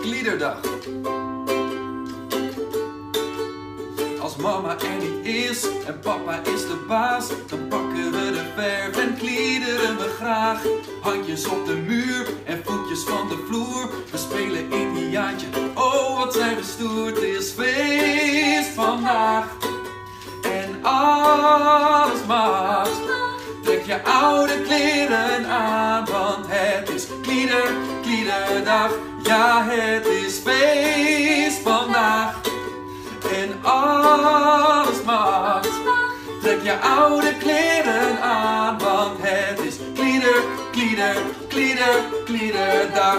Kliederdag. Als mama er niet is en papa is de baas, dan pakken we de verf en kliederen we graag. Handjes op de muur en voetjes van de vloer. We spelen Indiaantje, oh wat zijn we stoer. Het is feest vandaag en alles mag. Trek je oude kleren aan, klieder, kliederdag. Ja, het is feest vandaag en alles mag. Trek je oude kleren aan, want het is klieder, klieder, klieder, kliederdag.